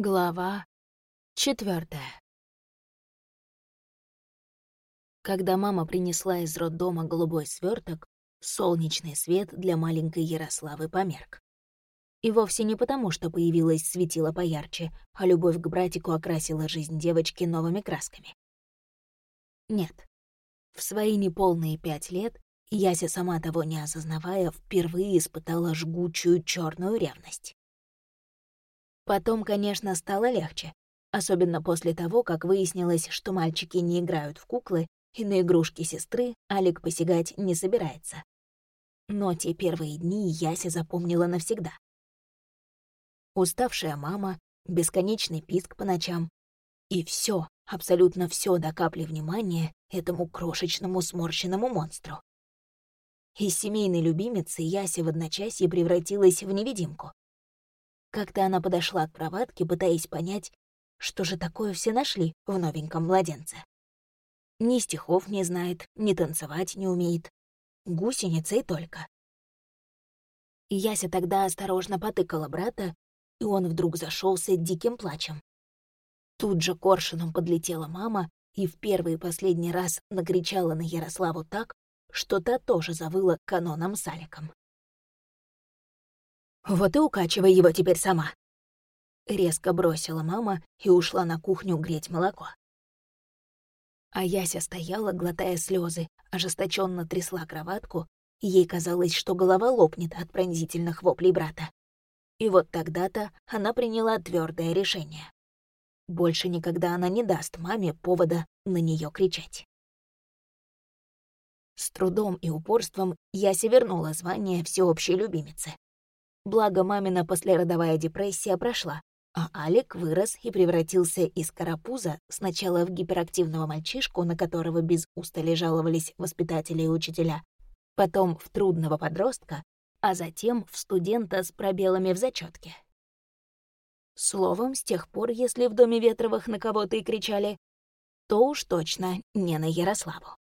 Глава четвертая. Когда мама принесла из роддома голубой сверток, солнечный свет для маленькой Ярославы померк. И вовсе не потому, что появилось светило поярче, а любовь к братику окрасила жизнь девочки новыми красками. Нет. В свои неполные пять лет Яся, сама того не осознавая, впервые испытала жгучую черную ревность. Потом, конечно, стало легче, особенно после того, как выяснилось, что мальчики не играют в куклы, и на игрушки сестры Алик посягать не собирается. Но те первые дни Яся запомнила навсегда. Уставшая мама, бесконечный писк по ночам. И все, абсолютно все до капли внимания этому крошечному сморщенному монстру. Из семейной любимицы Яся в одночасье превратилась в невидимку. Как-то она подошла к кроватке, пытаясь понять, что же такое все нашли в новеньком младенце. Ни стихов не знает, ни танцевать не умеет. Гусеница и только. Яся тогда осторожно потыкала брата, и он вдруг зашелся диким плачем. Тут же коршуном подлетела мама и в первый и последний раз накричала на Ярославу так, что та тоже завыла каноном с Аликом. Вот и укачивай его теперь сама. Резко бросила мама и ушла на кухню греть молоко. А Яся стояла, глотая слезы, ожесточенно трясла кроватку, и ей казалось, что голова лопнет от пронзительных воплей брата. И вот тогда-то она приняла твердое решение. Больше никогда она не даст маме повода на нее кричать. С трудом и упорством Яся вернула звание всеобщей любимицы. Благо, мамина послеродовая депрессия прошла, а Алик вырос и превратился из карапуза сначала в гиперактивного мальчишку, на которого без устали жаловались воспитатели и учителя, потом в трудного подростка, а затем в студента с пробелами в зачетке. Словом, с тех пор, если в доме Ветровых на кого-то и кричали, то уж точно не на Ярославу.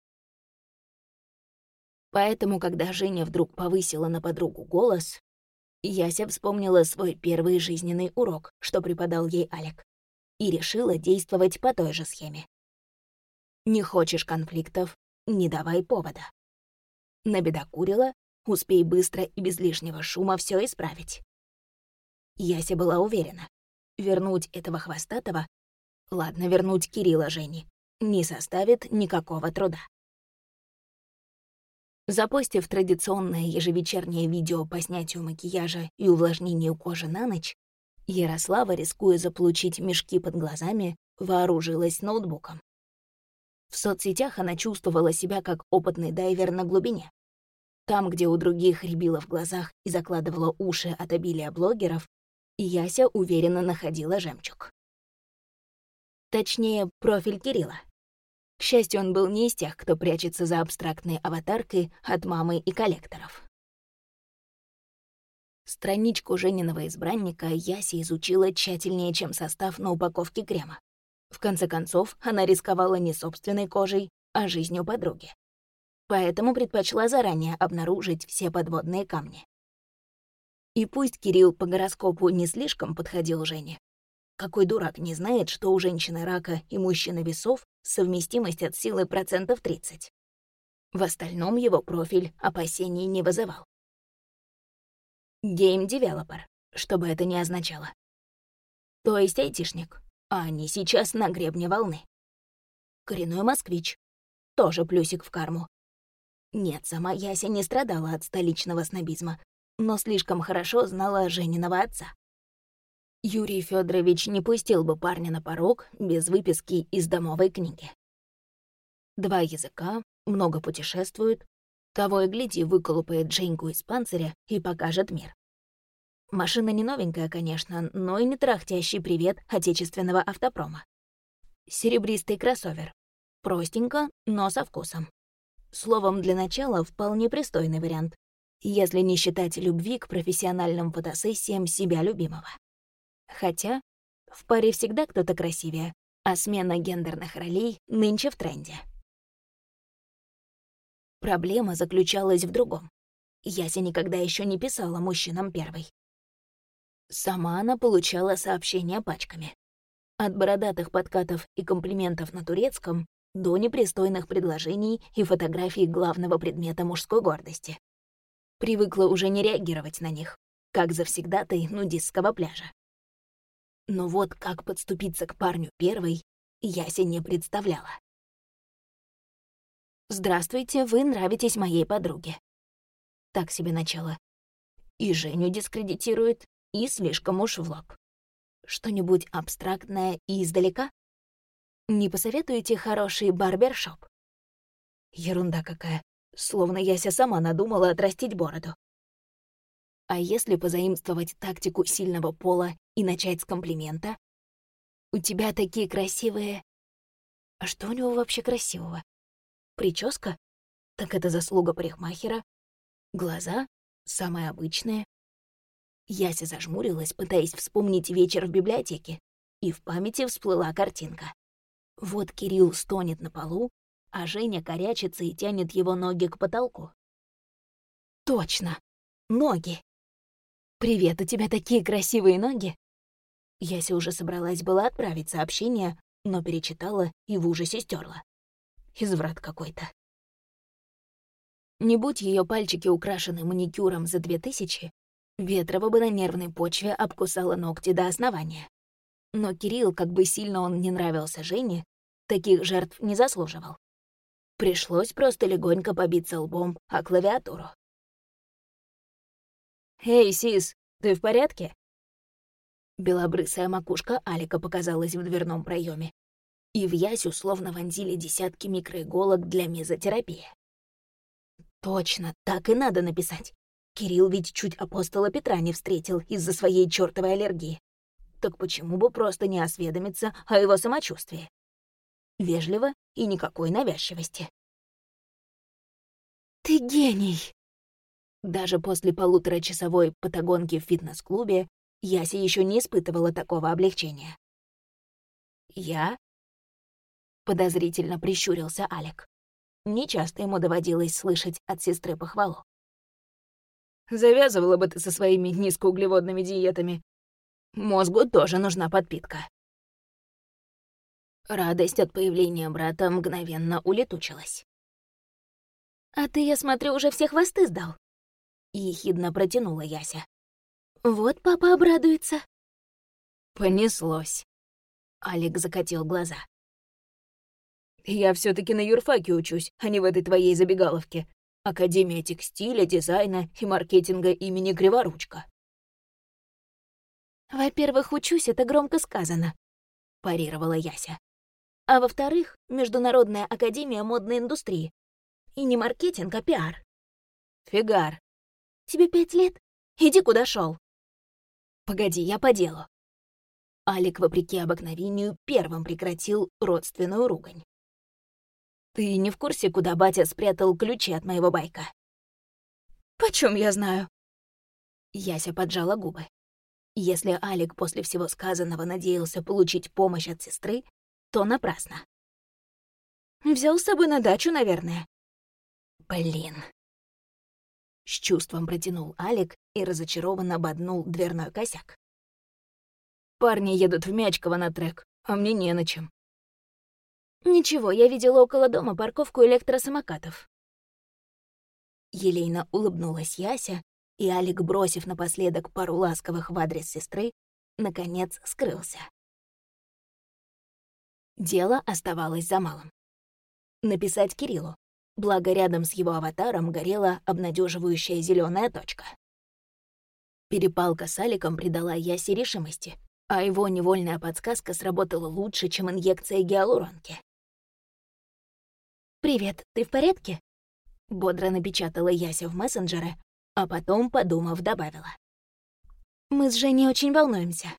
Поэтому, когда Женя вдруг повысила на подругу голос, Яся вспомнила свой первый жизненный урок, что преподал ей Алек, и решила действовать по той же схеме. Не хочешь конфликтов — не давай повода. Набедокурила, успей быстро и без лишнего шума все исправить. Яся была уверена, вернуть этого хвостатого, ладно, вернуть Кирилла Жени, не составит никакого труда. Запостив традиционное ежевечернее видео по снятию макияжа и увлажнению кожи на ночь, Ярослава, рискуя заполучить мешки под глазами, вооружилась ноутбуком. В соцсетях она чувствовала себя как опытный дайвер на глубине. Там, где у других рябило в глазах и закладывала уши от обилия блогеров, Яся уверенно находила жемчуг. Точнее, профиль Кирилла. К счастью, он был не из тех, кто прячется за абстрактной аватаркой от мамы и коллекторов. Страничку Жениного избранника Яси изучила тщательнее, чем состав на упаковке крема. В конце концов, она рисковала не собственной кожей, а жизнью подруги. Поэтому предпочла заранее обнаружить все подводные камни. И пусть Кирилл по гороскопу не слишком подходил Жене, какой дурак не знает, что у женщины рака и мужчины весов совместимость от силы процентов 30. В остальном его профиль опасений не вызывал. Game developer, что бы это ни означало. То есть айтишник, а они сейчас на гребне волны. Коренной москвич, тоже плюсик в карму. Нет, сама Яся не страдала от столичного снобизма, но слишком хорошо знала Жениного отца. Юрий Федорович не пустил бы парня на порог без выписки из домовой книги. Два языка, много путешествует, того и гляди выколупает Джейнку из панциря и покажет мир. Машина не новенькая, конечно, но и не трахтящий привет отечественного автопрома. Серебристый кроссовер. Простенько, но со вкусом. Словом, для начала вполне пристойный вариант, если не считать любви к профессиональным фотосессиям себя любимого. Хотя в паре всегда кто-то красивее, а смена гендерных ролей нынче в тренде. Проблема заключалась в другом. Яся никогда еще не писала мужчинам первой. Сама она получала сообщения пачками. От бородатых подкатов и комплиментов на турецком до непристойных предложений и фотографий главного предмета мужской гордости. Привыкла уже не реагировать на них, как завсегдатай нудистского пляжа. Но вот как подступиться к парню первой, Яся не представляла. «Здравствуйте, вы нравитесь моей подруге». Так себе начало. И Женю дискредитирует, и слишком уж в лоб. Что-нибудь абстрактное и издалека? Не посоветуете хороший барбершоп? Ерунда какая. Словно Яся сама надумала отрастить бороду. А если позаимствовать тактику сильного пола и начать с комплимента? У тебя такие красивые... А что у него вообще красивого? Прическа? Так это заслуга парикмахера. Глаза? Самые обычные. Яся зажмурилась, пытаясь вспомнить вечер в библиотеке, и в памяти всплыла картинка. Вот Кирилл стонет на полу, а Женя корячится и тянет его ноги к потолку. Точно, ноги. «Привет, у тебя такие красивые ноги!» Яся уже собралась была отправить сообщение, но перечитала и в ужасе стерла. Изврат какой-то. Не будь ее пальчики украшены маникюром за две тысячи, Ветрова бы на нервной почве обкусала ногти до основания. Но Кирилл, как бы сильно он не нравился Жене, таких жертв не заслуживал. Пришлось просто легонько побиться лбом о клавиатуру. «Эй, Сис, ты в порядке?» Белобрысая макушка Алика показалась в дверном проеме, и в Ясю словно вонзили десятки микроиголок для мезотерапии. Точно, так и надо написать. Кирилл ведь чуть апостола Петра не встретил из-за своей чёртовой аллергии. Так почему бы просто не осведомиться о его самочувствии? Вежливо и никакой навязчивости. «Ты гений!» Даже после полуторачасовой патагонки в фитнес-клубе Яся еще не испытывала такого облегчения. «Я?» — подозрительно прищурился Алек. Нечасто ему доводилось слышать от сестры похвалу. Завязывала бы ты со своими низкоуглеводными диетами. Мозгу тоже нужна подпитка. Радость от появления брата мгновенно улетучилась. «А ты, я смотрю, уже все хвосты сдал?» — ехидно протянула Яся. «Вот папа обрадуется». «Понеслось». Алик закатил глаза. «Я все таки на юрфаке учусь, а не в этой твоей забегаловке. Академия текстиля, дизайна и маркетинга имени Криворучка. «Во-первых, учусь, это громко сказано», — парировала Яся. «А во-вторых, Международная академия модной индустрии. И не маркетинг, а пиар». «Фигар». «Тебе пять лет? Иди куда шел. «Погоди, я по делу». Алик, вопреки обыкновению, первым прекратил родственную ругань. Ты не в курсе, куда батя спрятал ключи от моего байка? Почем я знаю? Яся поджала губы. Если Алик после всего сказанного надеялся получить помощь от сестры, то напрасно. Взял с собой на дачу, наверное. Блин. С чувством протянул Алик и разочарованно ободнул дверной косяк. Парни едут в Мячково на трек, а мне не на чем. «Ничего, я видела около дома парковку электросамокатов». Елейно улыбнулась Яся, и Алик, бросив напоследок пару ласковых в адрес сестры, наконец скрылся. Дело оставалось за малым. Написать Кириллу, благо рядом с его аватаром горела обнадеживающая зеленая точка. Перепалка с Аликом придала Ясе решимости, а его невольная подсказка сработала лучше, чем инъекция гиалуронки. «Привет, ты в порядке?» Бодро напечатала Яся в мессенджере, а потом, подумав, добавила. «Мы с Женей очень волнуемся».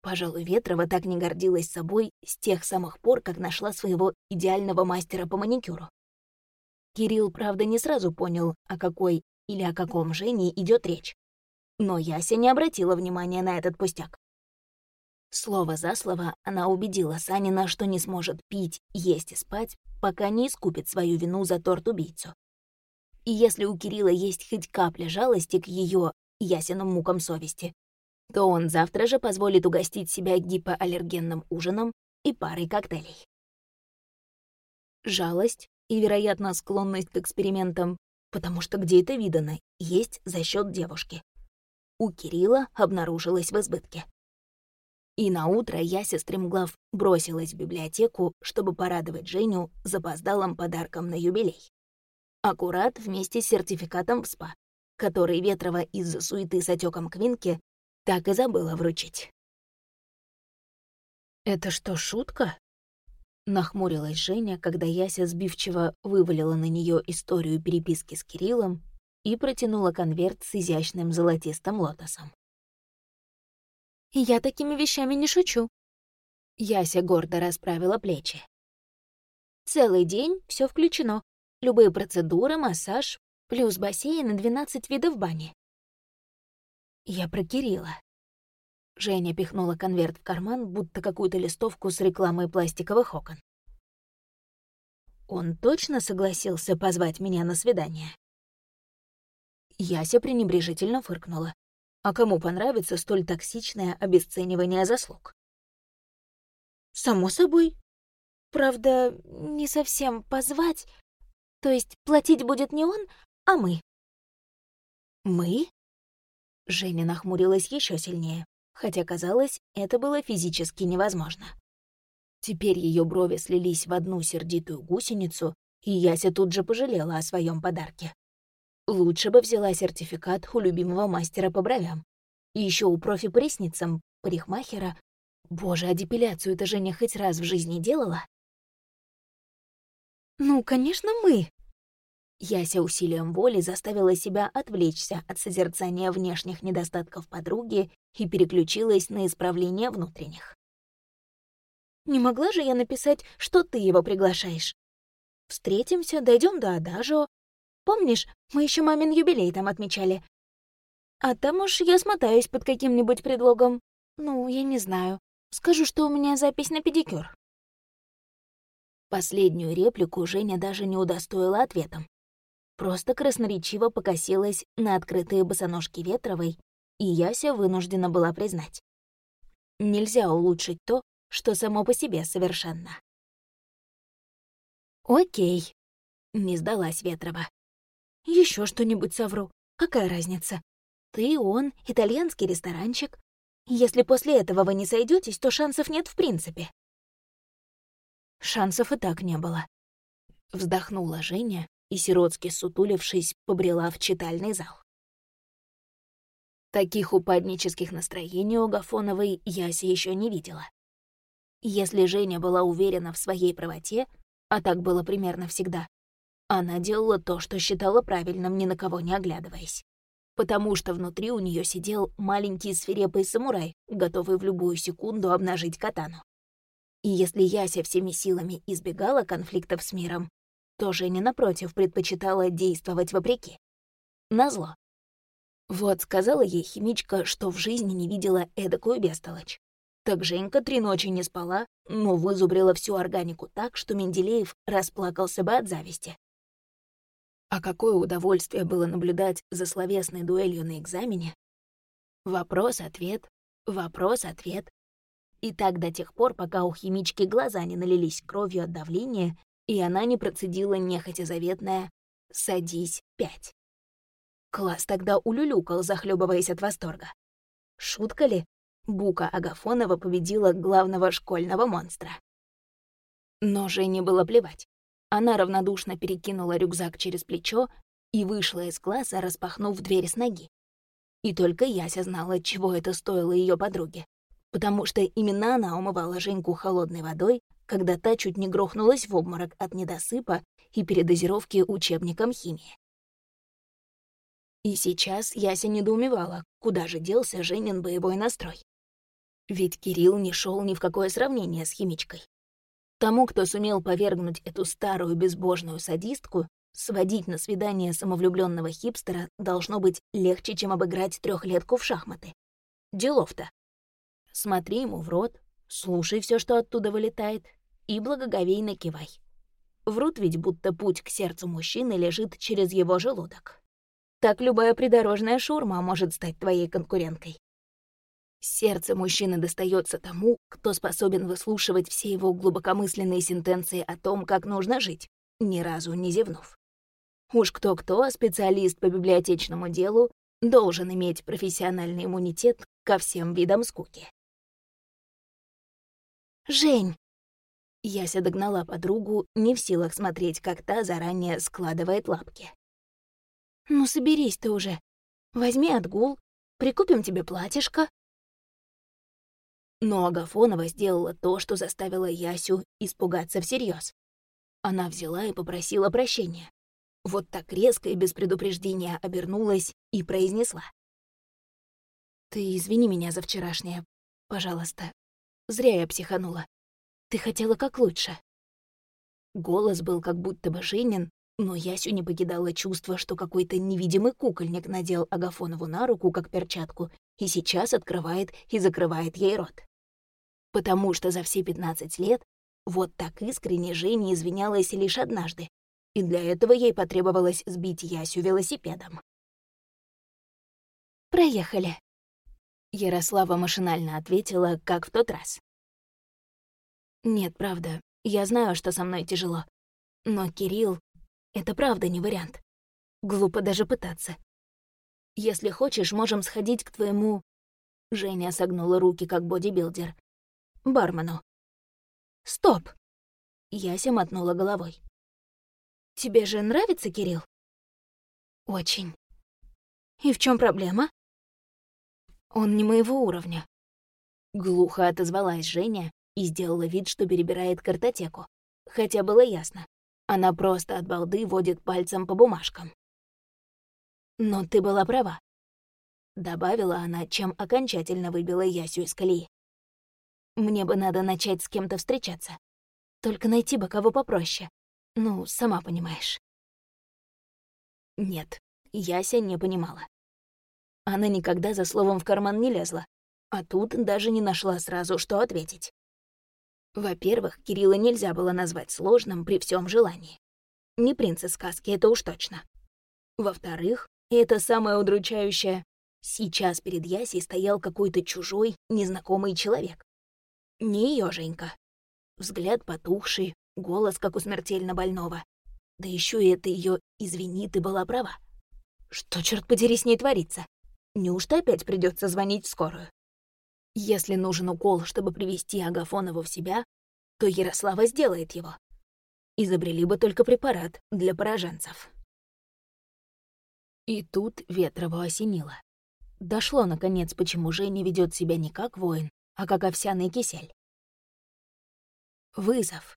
Пожалуй, Ветрова так не гордилась собой с тех самых пор, как нашла своего идеального мастера по маникюру. Кирилл, правда, не сразу понял, о какой или о каком Жене идет речь. Но Яся не обратила внимания на этот пустяк. Слово за слово она убедила Санина, что не сможет пить, есть и спать, пока не искупит свою вину за торт-убийцу. И если у Кирилла есть хоть капля жалости к ее ясенным мукам совести, то он завтра же позволит угостить себя гипоаллергенным ужином и парой коктейлей. Жалость и, вероятно, склонность к экспериментам, потому что где это видано, есть за счет девушки. У Кирилла обнаружилась в избытке. И на утро Яся стремглав бросилась в библиотеку, чтобы порадовать Женю запоздалым подарком на юбилей. Аккурат вместе с сертификатом в СПА, который Ветрова из-за суеты с отеком Квинки так и забыла вручить. «Это что, шутка?» Нахмурилась Женя, когда Яся сбивчиво вывалила на нее историю переписки с Кириллом и протянула конверт с изящным золотистым лотосом. «Я такими вещами не шучу». Яся гордо расправила плечи. «Целый день все включено. Любые процедуры, массаж, плюс бассейн и 12 видов бани». «Я про Кирилла», Женя пихнула конверт в карман, будто какую-то листовку с рекламой пластиковых окон. Он точно согласился позвать меня на свидание? Яся пренебрежительно фыркнула. А кому понравится столь токсичное обесценивание заслуг? Само собой. Правда, не совсем позвать. То есть платить будет не он, а мы. Мы? Женя нахмурилась еще сильнее хотя, казалось, это было физически невозможно. Теперь ее брови слились в одну сердитую гусеницу, и Яся тут же пожалела о своем подарке. Лучше бы взяла сертификат у любимого мастера по бровям. И еще у профи по ресницам, парикмахера. Боже, а депиляцию это Женя хоть раз в жизни делала? «Ну, конечно, мы!» Яся усилием воли заставила себя отвлечься от созерцания внешних недостатков подруги и переключилась на исправление внутренних. «Не могла же я написать, что ты его приглашаешь? Встретимся, дойдем до Адажио. Помнишь, мы еще мамин юбилей там отмечали? А там уж я смотаюсь под каким-нибудь предлогом. Ну, я не знаю. Скажу, что у меня запись на педикюр». Последнюю реплику Женя даже не удостоила ответом просто красноречиво покосилась на открытые босоножки Ветровой, и Яся вынуждена была признать. Нельзя улучшить то, что само по себе совершенно. «Окей», — не сдалась Ветрова. Еще что-нибудь совру. Какая разница? Ты, он, итальянский ресторанчик. Если после этого вы не сойдетесь, то шансов нет в принципе». Шансов и так не было. Вздохнула Женя и, сиротски сутулившись, побрела в читальный зал. Таких упаднических настроений у Гафоновой Яси еще не видела. Если Женя была уверена в своей правоте, а так было примерно всегда, она делала то, что считала правильным, ни на кого не оглядываясь. Потому что внутри у нее сидел маленький свирепый самурай, готовый в любую секунду обнажить катану. И если Яся всеми силами избегала конфликтов с миром, то Женя, напротив, предпочитала действовать вопреки. Назло. Вот сказала ей химичка, что в жизни не видела эдакую бестолочь. Так Женька три ночи не спала, но вызубрила всю органику так, что Менделеев расплакался бы от зависти. А какое удовольствие было наблюдать за словесной дуэлью на экзамене. Вопрос-ответ, вопрос-ответ. И так до тех пор, пока у химички глаза не налились кровью от давления и она не процедила нехотя заветная «Садись, пять». Класс тогда улюлюкал, захлебываясь от восторга. Шутка ли? Бука Агафонова победила главного школьного монстра. Но Жене было плевать. Она равнодушно перекинула рюкзак через плечо и вышла из класса, распахнув дверь с ноги. И только Яся знала, чего это стоило ее подруге, потому что именно она умывала Женьку холодной водой, когда та чуть не грохнулась в обморок от недосыпа и передозировки учебником химии. И сейчас Яся недоумевала, куда же делся Женин боевой настрой. Ведь Кирилл не шел ни в какое сравнение с химичкой. Тому, кто сумел повергнуть эту старую безбожную садистку, сводить на свидание самовлюбленного хипстера должно быть легче, чем обыграть трехлетку в шахматы. Делов-то. Смотри ему в рот, Слушай все, что оттуда вылетает, и благоговейно кивай. Врут ведь, будто путь к сердцу мужчины лежит через его желудок. Так любая придорожная шурма может стать твоей конкуренткой. Сердце мужчины достается тому, кто способен выслушивать все его глубокомысленные сентенции о том, как нужно жить, ни разу не зевнув. Уж кто-кто, а специалист по библиотечному делу должен иметь профессиональный иммунитет ко всем видам скуки. «Жень!» Яся догнала подругу, не в силах смотреть, как та заранее складывает лапки. «Ну соберись ты уже. Возьми отгул, прикупим тебе платьишко, но Агафонова сделала то, что заставило Ясю испугаться всерьез. Она взяла и попросила прощения. Вот так резко и без предупреждения обернулась и произнесла. «Ты извини меня за вчерашнее, пожалуйста. Зря я психанула. Ты хотела как лучше». Голос был как будто бы Женин, но Ясю не покидало чувство, что какой-то невидимый кукольник надел Агафонову на руку, как перчатку, и сейчас открывает и закрывает ей рот потому что за все 15 лет вот так искренне Женя извинялась лишь однажды, и для этого ей потребовалось сбить Ясю велосипедом. «Проехали», — Ярослава машинально ответила, как в тот раз. «Нет, правда, я знаю, что со мной тяжело. Но Кирилл — это правда не вариант. Глупо даже пытаться. Если хочешь, можем сходить к твоему...» Женя согнула руки, как бодибилдер бармену. «Стоп!» Яся мотнула головой. «Тебе же нравится Кирилл?» «Очень». «И в чем проблема?» «Он не моего уровня». Глухо отозвалась Женя и сделала вид, что перебирает картотеку. Хотя было ясно. Она просто от балды водит пальцем по бумажкам. «Но ты была права», — добавила она, чем окончательно выбила Ясю из колеи. Мне бы надо начать с кем-то встречаться. Только найти бы кого попроще. Ну, сама понимаешь. Нет, Яся не понимала. Она никогда за словом в карман не лезла, а тут даже не нашла сразу, что ответить. Во-первых, Кирилла нельзя было назвать сложным при всем желании. Не принц из сказки, это уж точно. Во-вторых, это самое удручающее, сейчас перед Ясей стоял какой-то чужой, незнакомый человек. Не ее Женька. Взгляд потухший, голос, как у смертельно больного. Да еще и это ее «извини, ты была права». Что, черт подери, с ней творится? Неужто опять придется звонить в скорую? Если нужен укол, чтобы привести Агафонову в себя, то Ярослава сделает его. Изобрели бы только препарат для пораженцев. И тут Ветрову осенило. Дошло, наконец, почему Женя ведет себя не как воин, а как овсяный кисель. Вызов.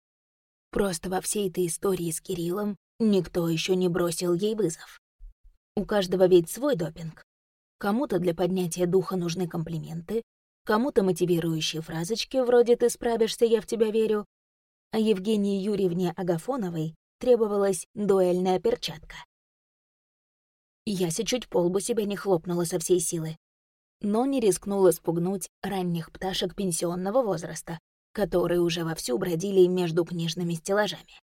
Просто во всей этой истории с Кириллом никто еще не бросил ей вызов. У каждого ведь свой допинг. Кому-то для поднятия духа нужны комплименты, кому-то мотивирующие фразочки вроде «ты справишься, я в тебя верю», а Евгении Юрьевне Агафоновой требовалась дуэльная перчатка. Яся чуть полбу себя не хлопнула со всей силы, но не рискнула спугнуть ранних пташек пенсионного возраста, которые уже вовсю бродили между книжными стеллажами.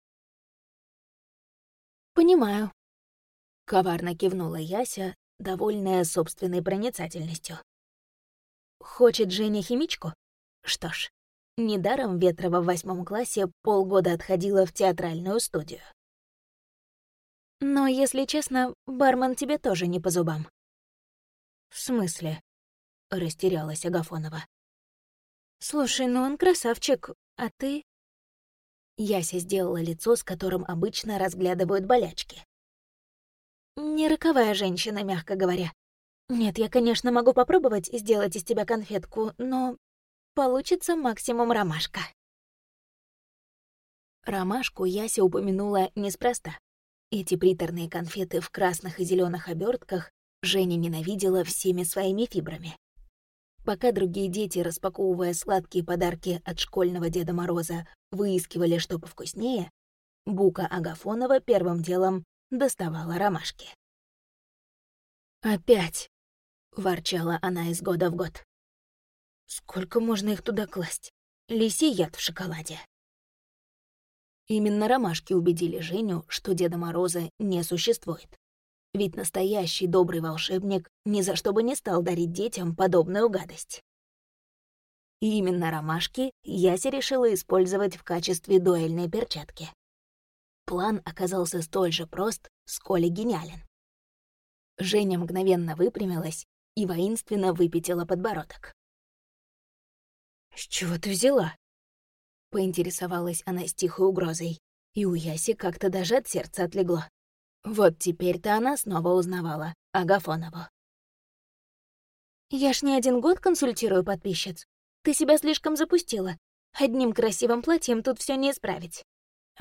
«Понимаю», — коварно кивнула Яся, довольная собственной проницательностью. «Хочет Женя химичку? Что ж, недаром Ветрова в восьмом классе полгода отходила в театральную студию. Но, если честно, бармен тебе тоже не по зубам. В смысле? — растерялась Агафонова. «Слушай, ну он красавчик, а ты...» Яся сделала лицо, с которым обычно разглядывают болячки. «Не роковая женщина, мягко говоря. Нет, я, конечно, могу попробовать сделать из тебя конфетку, но получится максимум ромашка». Ромашку Яся упомянула неспроста. Эти приторные конфеты в красных и зеленых обертках Женя ненавидела всеми своими фибрами. Пока другие дети, распаковывая сладкие подарки от школьного Деда Мороза, выискивали что повкуснее, Бука Агафонова первым делом доставала ромашки. «Опять!» — ворчала она из года в год. «Сколько можно их туда класть? Лисий яд в шоколаде». Именно ромашки убедили Женю, что Деда Мороза не существует. Ведь настоящий добрый волшебник ни за что бы не стал дарить детям подобную гадость. И именно ромашки Яся решила использовать в качестве дуэльной перчатки. План оказался столь же прост, сколь и гениален. Женя мгновенно выпрямилась и воинственно выпятила подбородок. «С чего ты взяла?» Поинтересовалась она с тихой угрозой, и у Яси как-то даже от сердца отлегло. Вот теперь-то она снова узнавала Агафонову. «Я ж не один год консультирую подписчиц. Ты себя слишком запустила. Одним красивым платьем тут все не исправить.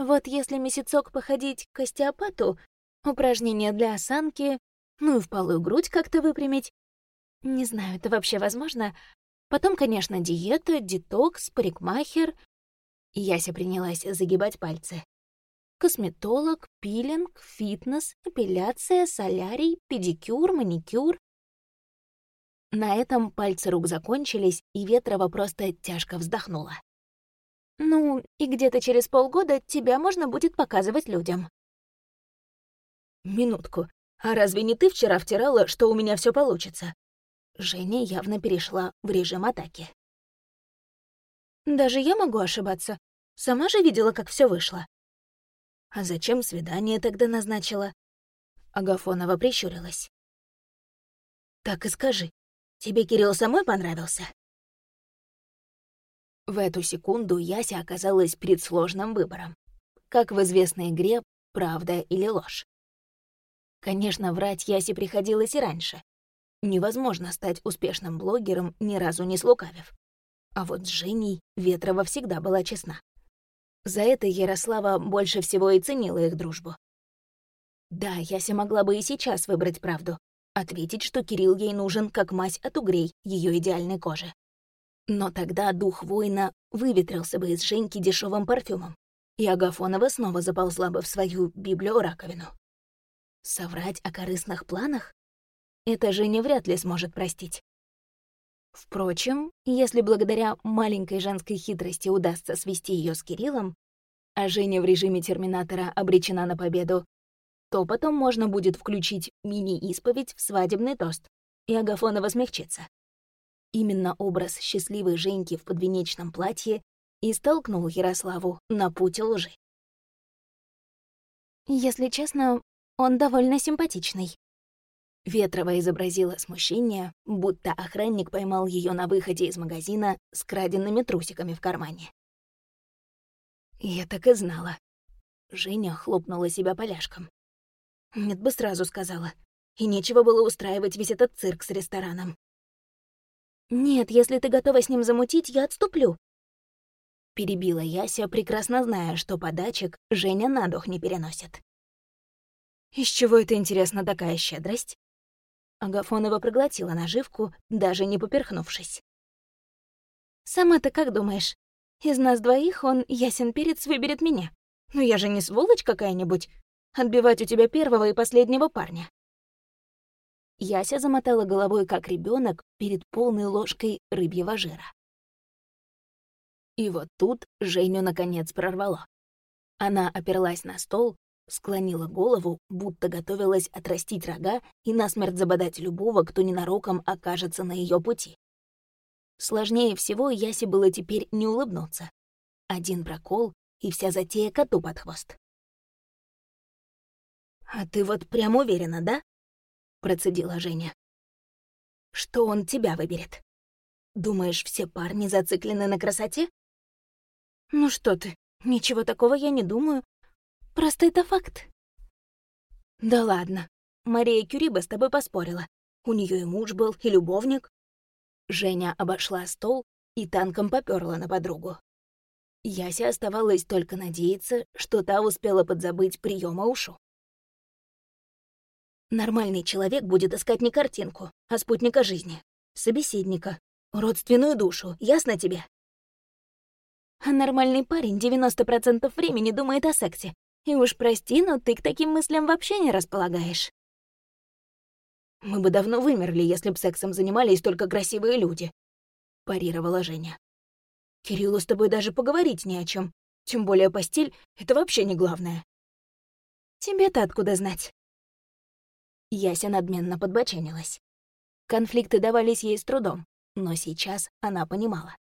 Вот если месяцок походить к остеопату, упражнения для осанки, ну и в полую грудь как-то выпрямить. Не знаю, это вообще возможно. Потом, конечно, диета, детокс, парикмахер. Яся принялась загибать пальцы. Косметолог, пилинг, фитнес, эпиляция, солярий, педикюр, маникюр. На этом пальцы рук закончились, и Ветрова просто тяжко вздохнула. «Ну, и где-то через полгода тебя можно будет показывать людям». «Минутку, а разве не ты вчера втирала, что у меня все получится?» Женя явно перешла в режим атаки. «Даже я могу ошибаться. Сама же видела, как все вышло». «А зачем свидание тогда назначила?» Агафонова прищурилась. «Так и скажи, тебе Кирилл самой понравился?» В эту секунду Яся оказалась перед сложным выбором. Как в известной игре «Правда или ложь?». Конечно, врать Ясе приходилось и раньше. Невозможно стать успешным блогером, ни разу не слукавив. А вот с Женей Ветрова всегда была честна. За это Ярослава больше всего и ценила их дружбу. Да, Яся могла бы и сейчас выбрать правду, ответить, что Кирилл ей нужен как мазь от угрей ее идеальной кожи. Но тогда дух воина выветрился бы из Женьки дешевым парфюмом, и Агафонова снова заползла бы в свою Библию-раковину. Соврать о корыстных планах? Это Женя вряд ли сможет простить. Впрочем, если благодаря маленькой женской хитрости удастся свести ее с Кириллом, а Женя в режиме Терминатора обречена на победу, то потом можно будет включить мини-исповедь в свадебный тост, и Агафонова смягчится. Именно образ счастливой Женьки в подвенечном платье и столкнул Ярославу на путь лжи. «Если честно, он довольно симпатичный». Ветрова изобразила смущение, будто охранник поймал ее на выходе из магазина с краденными трусиками в кармане. Я так и знала. Женя хлопнула себя поляшком. Нет бы сразу сказала. И нечего было устраивать весь этот цирк с рестораном. «Нет, если ты готова с ним замутить, я отступлю», перебила Яся, прекрасно зная, что подачек Женя на дух не переносит. Из чего это, интересно, такая щедрость? Агафонова проглотила наживку, даже не поперхнувшись. «Сама-то как думаешь? Из нас двоих он, ясен перец, выберет меня. Но я же не сволочь какая-нибудь. Отбивать у тебя первого и последнего парня». Яся замотала головой, как ребенок перед полной ложкой рыбьего жира. И вот тут Женю наконец прорвало. Она оперлась на стол, склонила голову, будто готовилась отрастить рога и насмерть забодать любого, кто ненароком окажется на ее пути. Сложнее всего Ясе было теперь не улыбнуться. Один прокол, и вся затея коту под хвост. «А ты вот прям уверена, да?» — процедила Женя. «Что он тебя выберет? Думаешь, все парни зациклены на красоте?» «Ну что ты, ничего такого я не думаю. Просто это факт. Да ладно. Мария Кюри бы с тобой поспорила. У нее и муж был, и любовник. Женя обошла стол и танком попёрла на подругу. Яся оставалось только надеяться, что та успела подзабыть приема ушу. Нормальный человек будет искать не картинку, а спутника жизни, собеседника, родственную душу, ясно тебе? А нормальный парень 90% времени думает о сексе, и уж прости, но ты к таким мыслям вообще не располагаешь. Мы бы давно вымерли, если б сексом занимались только красивые люди, парировала Женя. Кириллу с тобой даже поговорить не о чем. Тем более постель — это вообще не главное. Тебе-то откуда знать? Яся надменно подбоченилась. Конфликты давались ей с трудом, но сейчас она понимала.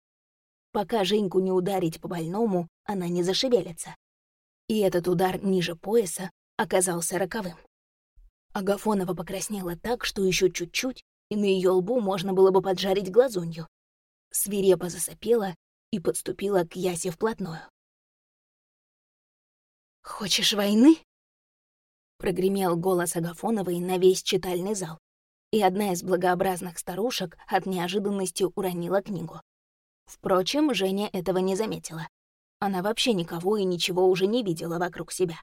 Пока Женьку не ударить по больному, она не зашевелится. И этот удар ниже пояса оказался роковым. Агафонова покраснела так, что еще чуть-чуть, и на ее лбу можно было бы поджарить глазунью. Свирепо засопела и подступила к Ясе вплотную. «Хочешь войны?» Прогремел голос Агафоновой на весь читальный зал, и одна из благообразных старушек от неожиданности уронила книгу. Впрочем, Женя этого не заметила. Она вообще никого и ничего уже не видела вокруг себя.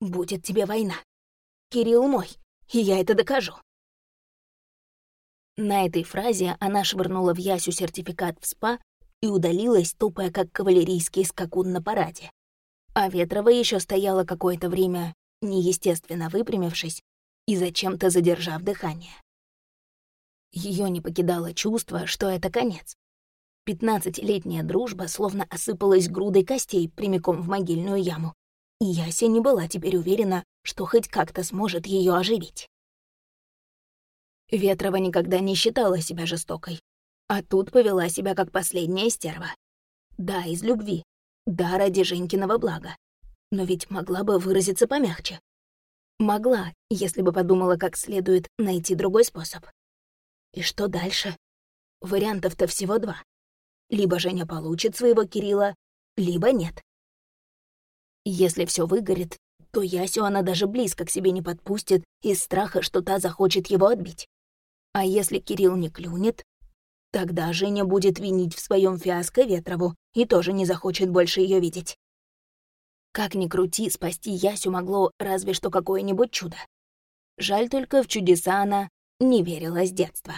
«Будет тебе война. Кирилл мой, и я это докажу». На этой фразе она швырнула в Ясю сертификат в СПА и удалилась, тупая, как кавалерийский скакун на параде. А Ветрова еще стояла какое-то время, неестественно выпрямившись и зачем-то задержав дыхание. Ее не покидало чувство, что это конец. Пятнадцатилетняя дружба словно осыпалась грудой костей прямиком в могильную яму, и Яся не была теперь уверена, что хоть как-то сможет ее оживить. Ветрова никогда не считала себя жестокой, а тут повела себя как последняя стерва. Да, из любви, да, ради Женькиного блага. Но ведь могла бы выразиться помягче. Могла, если бы подумала как следует найти другой способ. И что дальше? Вариантов-то всего два. Либо Женя получит своего Кирилла, либо нет. Если все выгорит, то Ясю она даже близко к себе не подпустит из страха, что та захочет его отбить. А если Кирилл не клюнет, тогда Женя будет винить в своем фиаско Ветрову и тоже не захочет больше ее видеть. Как ни крути, спасти Ясю могло разве что какое-нибудь чудо. Жаль только в чудеса она не верила с детства.